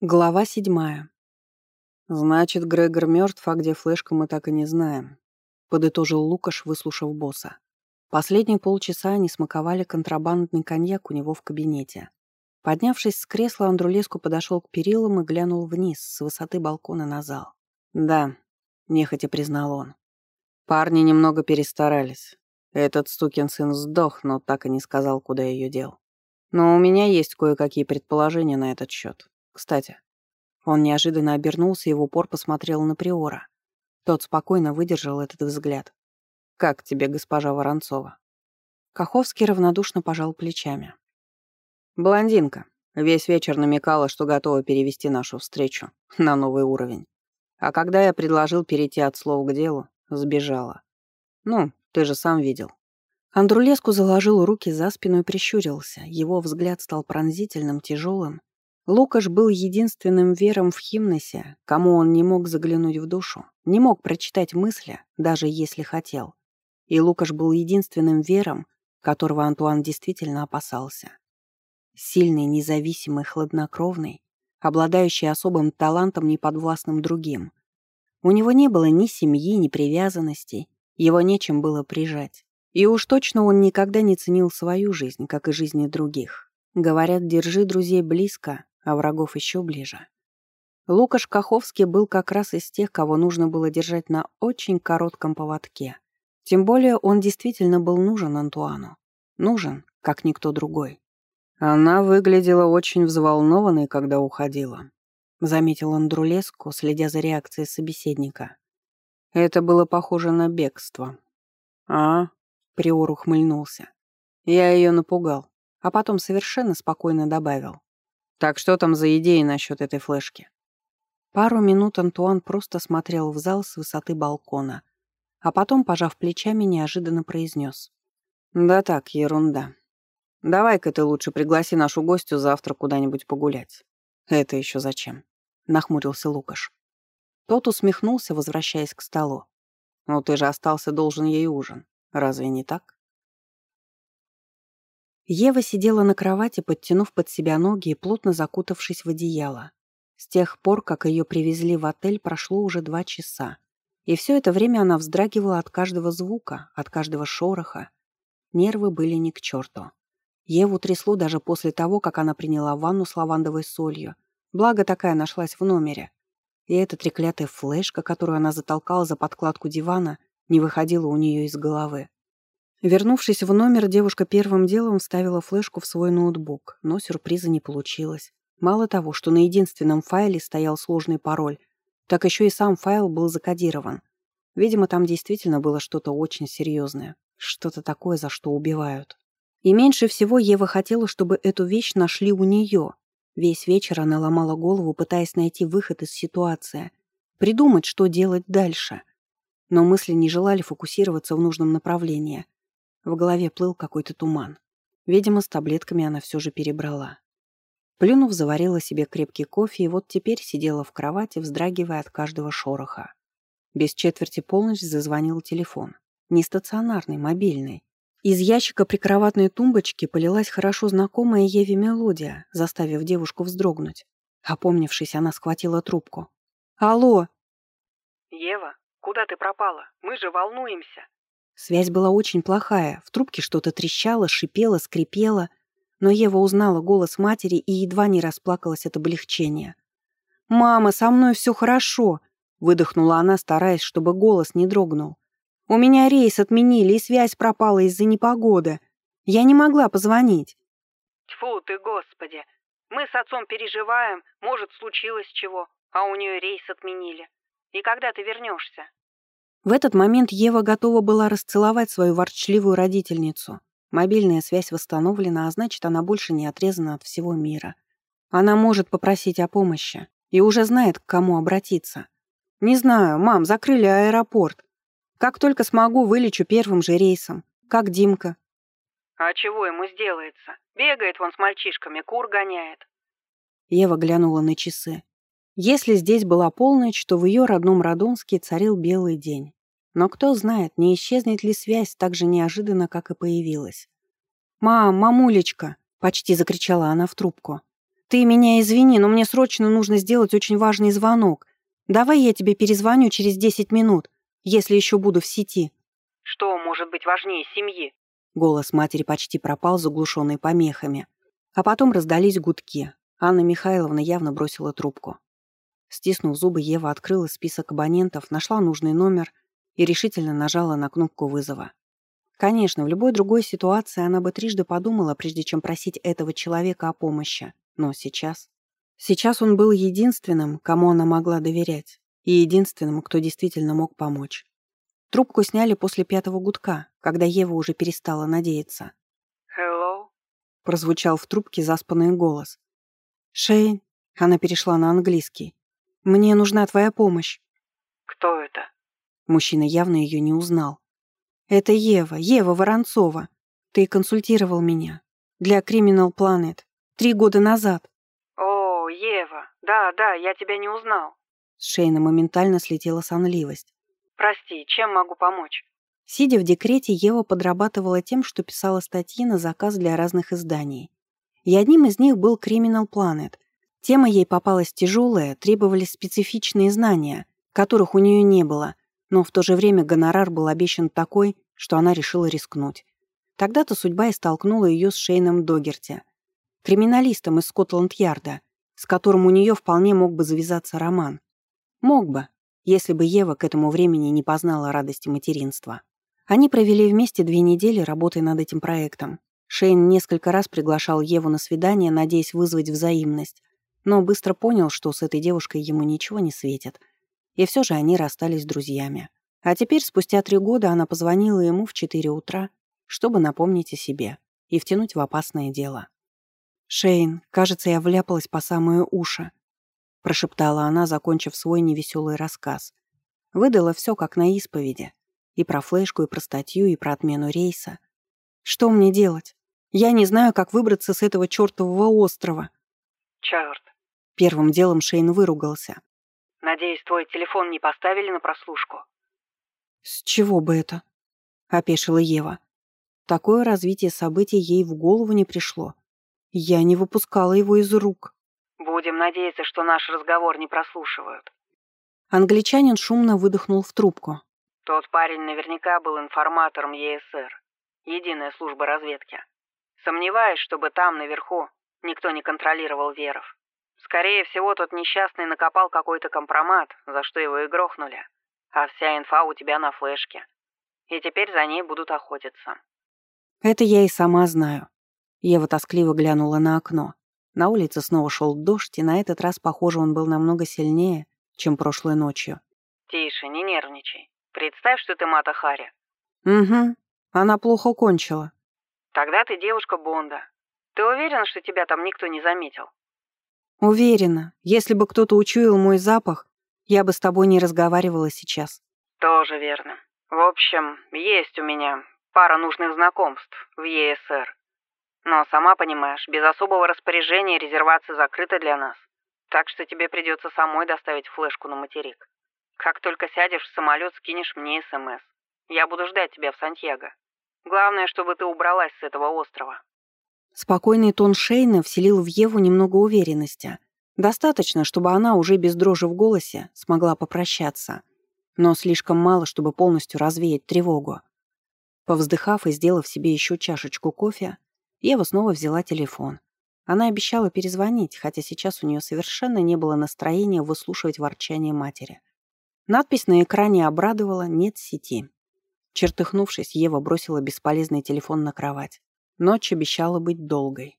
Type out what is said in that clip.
Глава седьмая. «Значит, Грегор мертв, а где флешка, мы так и не знаем», — подытожил Лукаш, выслушав босса. Последние полчаса они смаковали контрабандный коньяк у него в кабинете. Поднявшись с кресла, Андрулеску подошел к перилам и глянул вниз, с высоты балкона на зал. «Да», — нехотя признал он. «Парни немного перестарались. Этот стукин сын сдох, но так и не сказал, куда ее дел. Но у меня есть кое-какие предположения на этот счет. Кстати, он неожиданно обернулся и в упор посмотрел на Приора. Тот спокойно выдержал этот взгляд. «Как тебе, госпожа Воронцова?» Каховский равнодушно пожал плечами. «Блондинка. Весь вечер намекала, что готова перевести нашу встречу на новый уровень. А когда я предложил перейти от слов к делу, сбежала. Ну, ты же сам видел». Андрулеску заложил руки за спину и прищурился. Его взгляд стал пронзительным, тяжелым Лукаш был единственным вером в Химносе, кому он не мог заглянуть в душу, не мог прочитать мысли, даже если хотел. И Лукаш был единственным вером, которого Антуан действительно опасался. Сильный, независимый, хладнокровный, обладающий особым талантом, неподвластным другим. У него не было ни семьи, ни привязанностей, его нечем было прижать. И уж точно он никогда не ценил свою жизнь, как и жизни других. Говорят, держи друзей близко, а врагов еще ближе. Лукаш Каховский был как раз из тех, кого нужно было держать на очень коротком поводке. Тем более он действительно был нужен Антуану. Нужен, как никто другой. Она выглядела очень взволнованной, когда уходила. Заметил Андрулеску, следя за реакцией собеседника. Это было похоже на бегство. «А?» — Приор ухмыльнулся. Я ее напугал, а потом совершенно спокойно добавил. Так что там за идеи насчет этой флешки? Пару минут Антуан просто смотрел в зал с высоты балкона, а потом, пожав плечами, неожиданно произнес. «Да так, ерунда. Давай-ка ты лучше пригласи нашу гостью завтра куда-нибудь погулять». «Это еще зачем?» — нахмурился Лукаш. Тот усмехнулся, возвращаясь к столу. «Ну ты же остался должен ей ужин. Разве не так?» Ева сидела на кровати, подтянув под себя ноги и плотно закутавшись в одеяло. С тех пор, как ее привезли в отель, прошло уже два часа. И все это время она вздрагивала от каждого звука, от каждого шороха. Нервы были ни к черту. Еву трясло даже после того, как она приняла ванну с лавандовой солью. Благо такая нашлась в номере. И эта треклятая флешка, которую она затолкала за подкладку дивана, не выходила у нее из головы. Вернувшись в номер, девушка первым делом вставила флешку в свой ноутбук, но сюрприза не получилось. Мало того, что на единственном файле стоял сложный пароль, так еще и сам файл был закодирован. Видимо, там действительно было что-то очень серьезное, что-то такое, за что убивают. И меньше всего Ева хотела, чтобы эту вещь нашли у нее. Весь вечер она ломала голову, пытаясь найти выход из ситуации, придумать, что делать дальше. Но мысли не желали фокусироваться в нужном направлении — в голове плыл какой-то туман. Видимо, с таблетками она все же перебрала. Плюнув, заварила себе крепкий кофе и вот теперь сидела в кровати, вздрагивая от каждого шороха. Без четверти полночь зазвонил телефон. Не стационарный, мобильный. Из ящика прикроватной тумбочки полилась хорошо знакомая Еве мелодия, заставив девушку вздрогнуть. Опомнившись, она схватила трубку. «Алло!» «Ева, куда ты пропала? Мы же волнуемся!» Связь была очень плохая, в трубке что-то трещало, шипело, скрипело, но Ева узнала голос матери и едва не расплакалась от облегчения. «Мама, со мной все хорошо!» — выдохнула она, стараясь, чтобы голос не дрогнул. «У меня рейс отменили, и связь пропала из-за непогоды. Я не могла позвонить». «Тьфу ты, Господи! Мы с отцом переживаем, может, случилось чего, а у нее рейс отменили. И когда ты вернешься?» В этот момент Ева готова была расцеловать свою ворчливую родительницу. Мобильная связь восстановлена, а значит, она больше не отрезана от всего мира. Она может попросить о помощи и уже знает, к кому обратиться. «Не знаю, мам, закрыли аэропорт. Как только смогу, вылечу первым же рейсом. Как Димка». «А чего ему сделается? Бегает вон с мальчишками, кур гоняет». Ева глянула на часы. Если здесь была полночь, то в ее родном Радонске царил белый день. Но кто знает, не исчезнет ли связь так же неожиданно, как и появилась. «Мам, мамулечка!» — почти закричала она в трубку. Ты меня извини, но мне срочно нужно сделать очень важный звонок. Давай я тебе перезвоню через 10 минут, если еще буду в сети». «Что может быть важнее семьи?» Голос матери почти пропал, заглушенный помехами. А потом раздались гудки. Анна Михайловна явно бросила трубку. Стиснув зубы, Ева открыла список абонентов, нашла нужный номер и решительно нажала на кнопку вызова. Конечно, в любой другой ситуации она бы трижды подумала, прежде чем просить этого человека о помощи. Но сейчас... Сейчас он был единственным, кому она могла доверять, и единственным, кто действительно мог помочь. Трубку сняли после пятого гудка, когда Ева уже перестала надеяться. «Hello?» Прозвучал в трубке заспанный голос. «Шейн?» Она перешла на английский. «Мне нужна твоя помощь». «Кто это?» Мужчина явно ее не узнал. «Это Ева, Ева Воронцова. Ты консультировал меня. Для Criminal Planet. Три года назад». «О, Ева. Да, да, я тебя не узнал». С Шейна моментально слетела сонливость. «Прости, чем могу помочь?» Сидя в декрете, Ева подрабатывала тем, что писала статьи на заказ для разных изданий. И одним из них был Criminal Planet. Тема ей попалась тяжелая, требовались специфичные знания, которых у нее не было, но в то же время гонорар был обещан такой, что она решила рискнуть. Тогда-то судьба и столкнула ее с Шейном Догерти, криминалистом из Скотланд-Ярда, с которым у нее вполне мог бы завязаться роман. Мог бы, если бы Ева к этому времени не познала радости материнства. Они провели вместе две недели, работая над этим проектом. Шейн несколько раз приглашал Еву на свидание, надеясь вызвать взаимность, но быстро понял, что с этой девушкой ему ничего не светит. И все же они расстались друзьями. А теперь, спустя три года, она позвонила ему в четыре утра, чтобы напомнить о себе и втянуть в опасное дело. «Шейн, кажется, я вляпалась по самое уши», — прошептала она, закончив свой невеселый рассказ. Выдала все как на исповеди. И про флешку, и про статью, и про отмену рейса. «Что мне делать? Я не знаю, как выбраться с этого чертового острова». «Черт». Первым делом Шейн выругался. «Надеюсь, твой телефон не поставили на прослушку?» «С чего бы это?» — опешила Ева. Такое развитие событий ей в голову не пришло. Я не выпускала его из рук. Будем надеяться, что наш разговор не прослушивают. Англичанин шумно выдохнул в трубку. Тот парень наверняка был информатором ЕСР, единая служба разведки. Сомневаюсь, чтобы там, наверху, никто не контролировал Веров. Скорее всего, тот несчастный накопал какой-то компромат, за что его и грохнули. А вся инфа у тебя на флешке. И теперь за ней будут охотиться. Это я и сама знаю. Ева тоскливо глянула на окно. На улице снова шел дождь, и на этот раз, похоже, он был намного сильнее, чем прошлой ночью. «Тише, не нервничай. Представь, что ты Мата Хари». «Угу. Она плохо кончила». «Тогда ты девушка Бонда. Ты уверен, что тебя там никто не заметил?» «Уверена. Если бы кто-то учуял мой запах, я бы с тобой не разговаривала сейчас». «Тоже верно. В общем, есть у меня пара нужных знакомств в ЕСР. Но, сама понимаешь, без особого распоряжения резервация закрыта для нас. Так что тебе придется самой доставить флешку на материк. Как только сядешь в самолет, скинешь мне СМС. Я буду ждать тебя в Сантьяго. Главное, чтобы ты убралась с этого острова». Спокойный тон Шейна вселил в Еву немного уверенности. Достаточно, чтобы она уже без дрожи в голосе смогла попрощаться. Но слишком мало, чтобы полностью развеять тревогу. Повздыхав и сделав себе еще чашечку кофе, Ева снова взяла телефон. Она обещала перезвонить, хотя сейчас у нее совершенно не было настроения выслушивать ворчание матери. Надпись на экране обрадовала «Нет сети». Чертыхнувшись, Ева бросила бесполезный телефон на кровать. Ночь обещала быть долгой.